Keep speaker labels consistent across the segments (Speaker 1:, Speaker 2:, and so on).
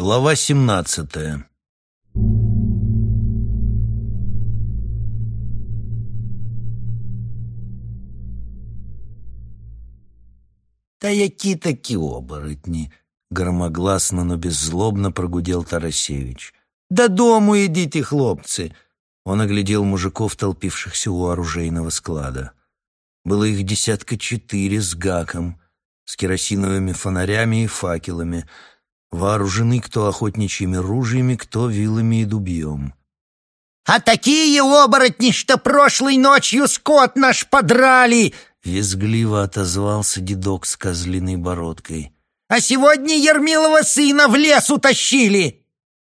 Speaker 1: Глава семнадцатая «Да які такі оборотні!» — громогласно, но беззлобно прогудел Тарасевич. «Додому идите, хлопцы!» Он оглядел мужиков, толпившихся у оружейного склада. Было их десятка четыре с гаком, с керосиновыми фонарями и факелами — Вооружены кто охотничьими ружьями, кто вилами и дубьем.
Speaker 2: «А такие оборотни, что прошлой ночью скот наш подрали!»
Speaker 1: Визгливо отозвался дедок с козлиной бородкой.
Speaker 2: «А сегодня Ермилова сына в лес утащили!»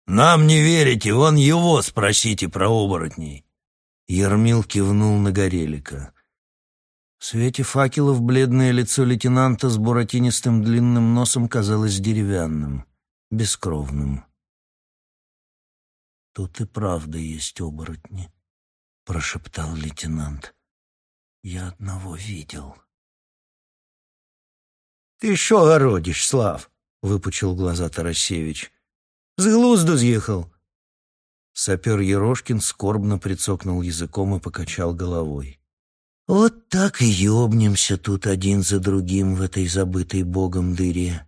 Speaker 1: «Нам не верите, вон его спросите про оборотней!» Ермил кивнул на Горелика. В свете факелов бледное лицо лейтенанта с буратинистым длинным носом казалось деревянным, бескровным. «Тут и правда есть оборотни», — прошептал лейтенант. «Я одного видел».
Speaker 2: «Ты шо городишь, Слав?» — выпучил глаза Тарасевич. «С глузду съехал».
Speaker 1: Сапер Ерошкин скорбно прицокнул языком и покачал головой.
Speaker 2: Вот так и ёбнемся тут один за другим в этой забытой богом дыре.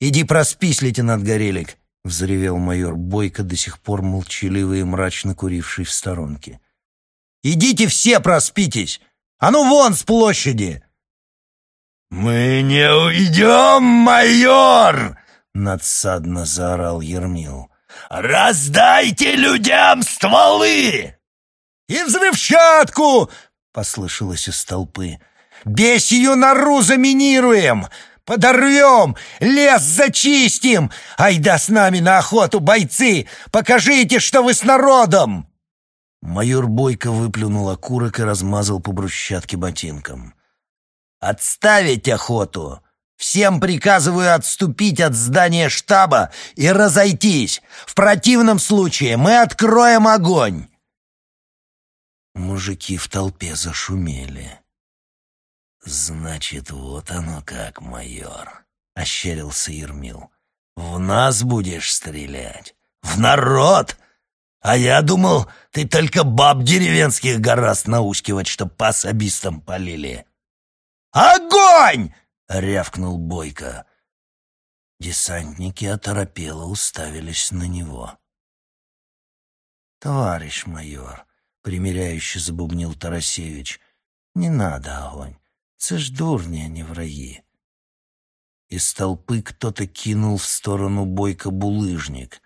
Speaker 1: «Иди проспись, лейтенант Горелик!» — взревел майор Бойко, до сих пор молчаливый и мрачно куривший в сторонке. «Идите все проспитесь! А ну вон с площади!»
Speaker 3: «Мы не уйдем, майор!»
Speaker 1: — надсадно заорал Ермил.
Speaker 3: «Раздайте людям стволы!»
Speaker 2: «И взрывчатку!» послышалось из толпы. «Бесь ее нору заминируем! Подорвем! Лес зачистим! Айда с нами на охоту, бойцы! Покажите, что вы с народом!»
Speaker 1: Майор Бойко выплюнул окурок и размазал по брусчатке ботинком.
Speaker 2: «Отставить охоту! Всем приказываю отступить от здания штаба и разойтись! В противном случае мы откроем огонь!»
Speaker 1: Мужики в толпе зашумели. «Значит, вот оно как, майор», — ощерился Ермил. «В нас будешь стрелять? В народ? А я думал, ты только баб деревенских гораст наускивать, чтоб по особистам полили».
Speaker 2: «Огонь!»
Speaker 1: — рявкнул Бойко. Десантники оторопело уставились на него. «Товарищ майор», примиряюще забубнил Тарасевич. «Не надо огонь. Це ж дурні, а не враги». Из толпы кто-то кинул в сторону бойко булыжник.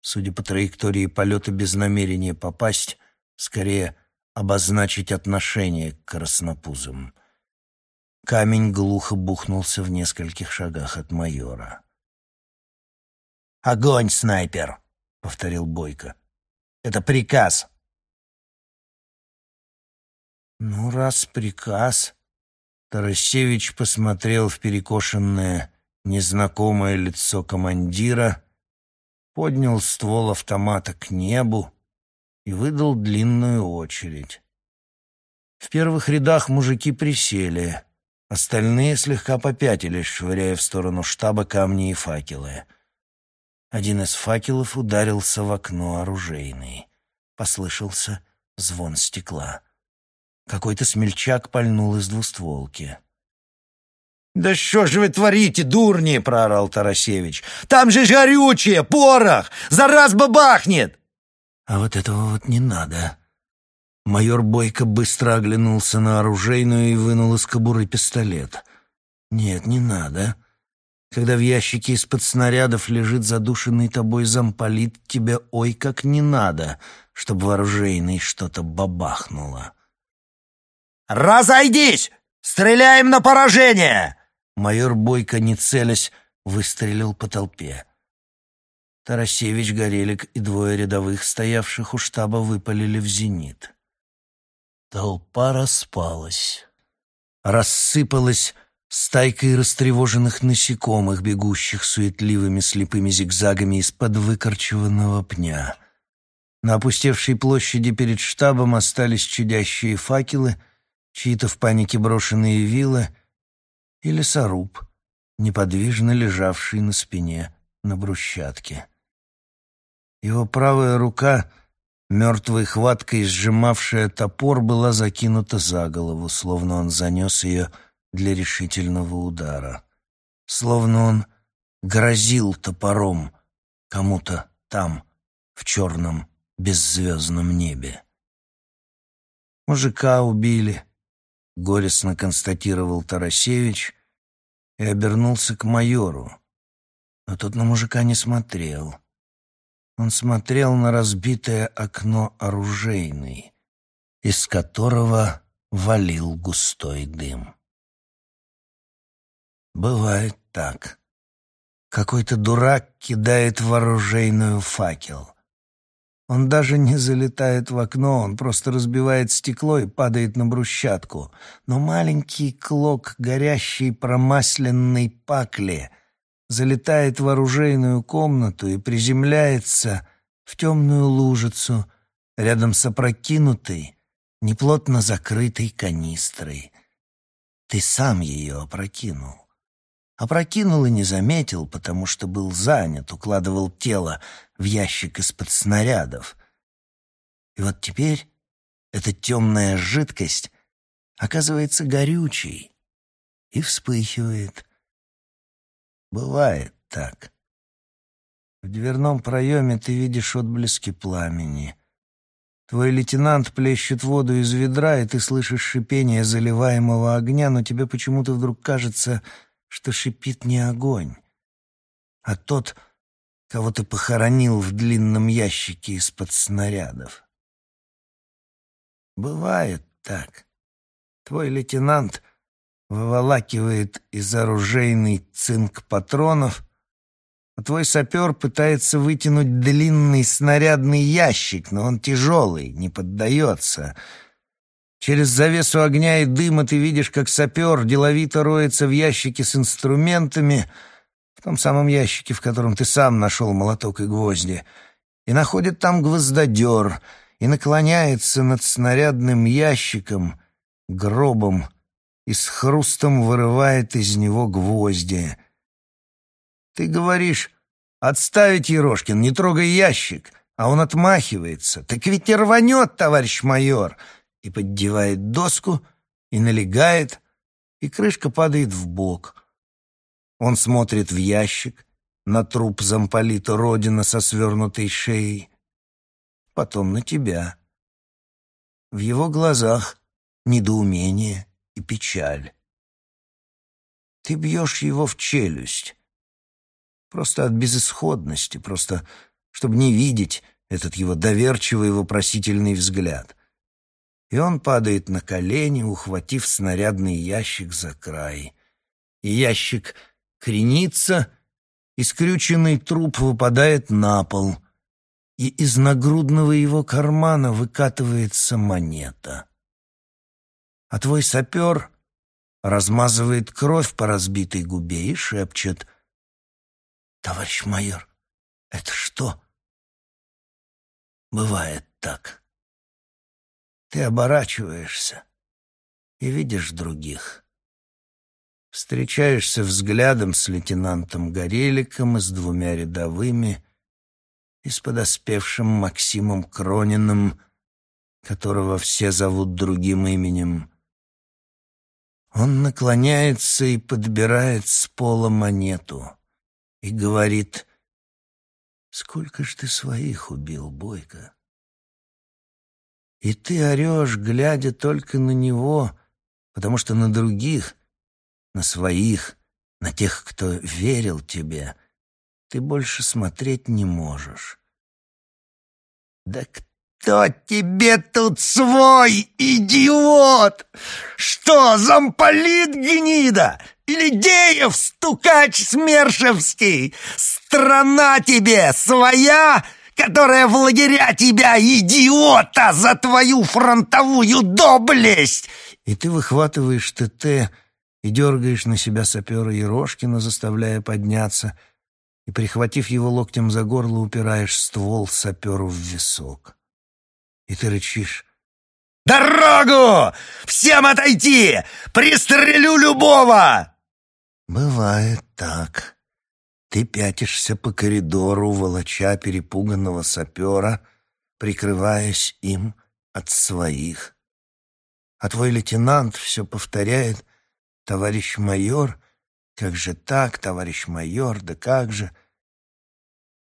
Speaker 1: Судя по траектории полета без намерения попасть, скорее обозначить отношение к краснопузам. Камень глухо бухнулся в нескольких шагах от майора.
Speaker 2: «Огонь, снайпер!» — повторил Бойко. «Это приказ!»
Speaker 1: «Ну, раз приказ...» Тарасевич посмотрел в перекошенное, незнакомое лицо командира, поднял ствол автомата к небу и выдал длинную очередь. В первых рядах мужики присели, остальные слегка попятились, швыряя в сторону штаба камни и факелы. Один из факелов ударился в окно оружейный. Послышался звон стекла. Какой-то смельчак пальнул из двустволки.
Speaker 2: «Да что же вы творите, дурни!» — проорал Тарасевич. «Там же горючее, порох! За раз бабахнет!»
Speaker 1: «А вот этого вот не надо!» Майор Бойко быстро оглянулся на оружейную и вынул из кобуры пистолет. «Нет, не надо. Когда в ящике из-под снарядов лежит задушенный тобой замполит, тебе ой как не надо, чтобы в оружейной что-то бабахнуло».
Speaker 2: «Разойдись! Стреляем на поражение!»
Speaker 1: Майор Бойко, не целясь, выстрелил по толпе. Тарасевич, Горелик и двое рядовых, стоявших у штаба, выпалили в зенит. Толпа распалась. Рассыпалась стайкой растревоженных насекомых, бегущих суетливыми слепыми зигзагами из-под выкорчеванного пня. На опустевшей площади перед штабом остались чудящие факелы — чьи-то в панике брошенные вилы и лесоруб, неподвижно лежавший на спине на брусчатке. Его правая рука, мертвой хваткой сжимавшая топор, была закинута за голову, словно он занес ее для решительного удара. Словно он грозил топором кому-то там, в черном беззвездном небе. Мужика убили, горестно констатировал Тарасевич и обернулся к майору. Но тот на мужика не смотрел. Он смотрел на разбитое окно оружейной, из которого валил густой дым. Бывает так. Какой-то дурак кидает в оружейную факел. Он даже не залетает в окно, он просто разбивает стекло и падает на брусчатку. Но маленький клок горящей промасленной пакли залетает в оружейную комнату и приземляется в темную лужицу рядом с опрокинутой, неплотно закрытой канистрой. Ты сам ее опрокинул. Опрокинул и не заметил, потому что был занят, укладывал тело в ящик из-под снарядов. И вот теперь эта темная жидкость оказывается горючей и вспыхивает. Бывает так. В дверном проеме ты видишь отблески пламени. Твой лейтенант плещет воду из ведра, и ты слышишь шипение заливаемого огня, но тебе почему-то вдруг кажется, что шипит не огонь, а тот, кого ты похоронил в длинном ящике из-под снарядов. Бывает так. Твой лейтенант выволакивает из оружейный цинк патронов, а твой сапер пытается вытянуть длинный снарядный ящик, но он тяжелый, не поддается — Через завесу огня и дыма ты видишь, как сапер деловито роется в ящике с инструментами, в том самом ящике, в котором ты сам нашел молоток и гвозди, и находит там гвоздодер, и наклоняется над снарядным ящиком, гробом, и с хрустом вырывает из него гвозди. Ты говоришь, «Отставить, Ерошкин, не трогай ящик», а он отмахивается. «Так ведь не рванет, товарищ майор!» и поддевает доску, и налегает, и крышка падает в бок. Он смотрит в ящик, на труп замполита Родина со свернутой шеей, потом на тебя. В его глазах недоумение и печаль. Ты бьешь его в челюсть. Просто от безысходности, просто чтобы не видеть этот его доверчивый вопросительный взгляд и он падает на колени, ухватив снарядный ящик за край. И ящик кренится, и скрюченный труп выпадает на пол, и из нагрудного его кармана выкатывается монета. А твой сапер размазывает кровь по разбитой губе и шепчет «Товарищ майор, это что?» Бывает так. Ты оборачиваешься и видишь других. Встречаешься взглядом с лейтенантом Гореликом и с двумя рядовыми, и с подоспевшим Максимом Крониным, которого все зовут другим именем. Он наклоняется и подбирает с пола монету и говорит, «Сколько ж ты своих убил, Бойко?» И ты орешь, глядя только на него, потому что на других, на своих, на тех, кто верил тебе, ты больше смотреть не можешь. Да кто тебе тут свой, идиот? Что, замполит гнида? Или Деев, стукач смершевский? Страна тебе своя? которая в лагеря тебя, идиота, за твою фронтовую доблесть!» И ты выхватываешь ТТ и дергаешь на себя сапера Ерошкина, заставляя подняться, и, прихватив его локтем за горло, упираешь ствол саперу в висок. И ты рычишь. «Дорогу! Всем отойти! Пристрелю любого!» Бывает так. Ты пятишься по коридору, волоча перепуганного сапера, прикрываясь им от своих. А твой лейтенант все повторяет «Товарищ майор, как же так, товарищ майор, да как же?»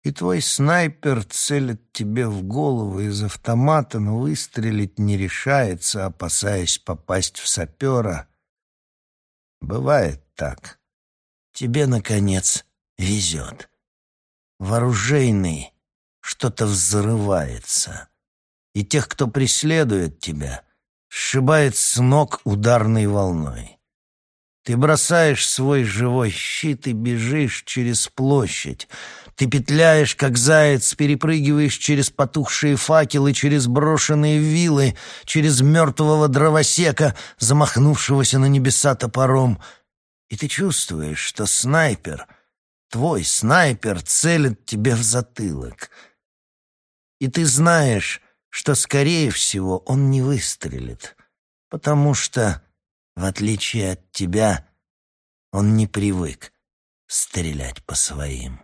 Speaker 1: И твой снайпер целит тебе в голову из автомата, но выстрелить не решается, опасаясь попасть в сапера. Бывает так. Тебе, наконец, везет. Вооружейный что-то взрывается. И тех, кто преследует тебя, сшибает с ног ударной волной. Ты бросаешь свой живой щит и бежишь через площадь. Ты петляешь, как заяц, перепрыгиваешь через потухшие факелы, через брошенные вилы, через мертвого дровосека, замахнувшегося на небеса топором. И ты чувствуешь, что снайпер, твой снайпер, целит тебе в затылок. И ты знаешь, что, скорее всего, он не выстрелит, потому что в отличие от тебя, он не привык стрелять по своим.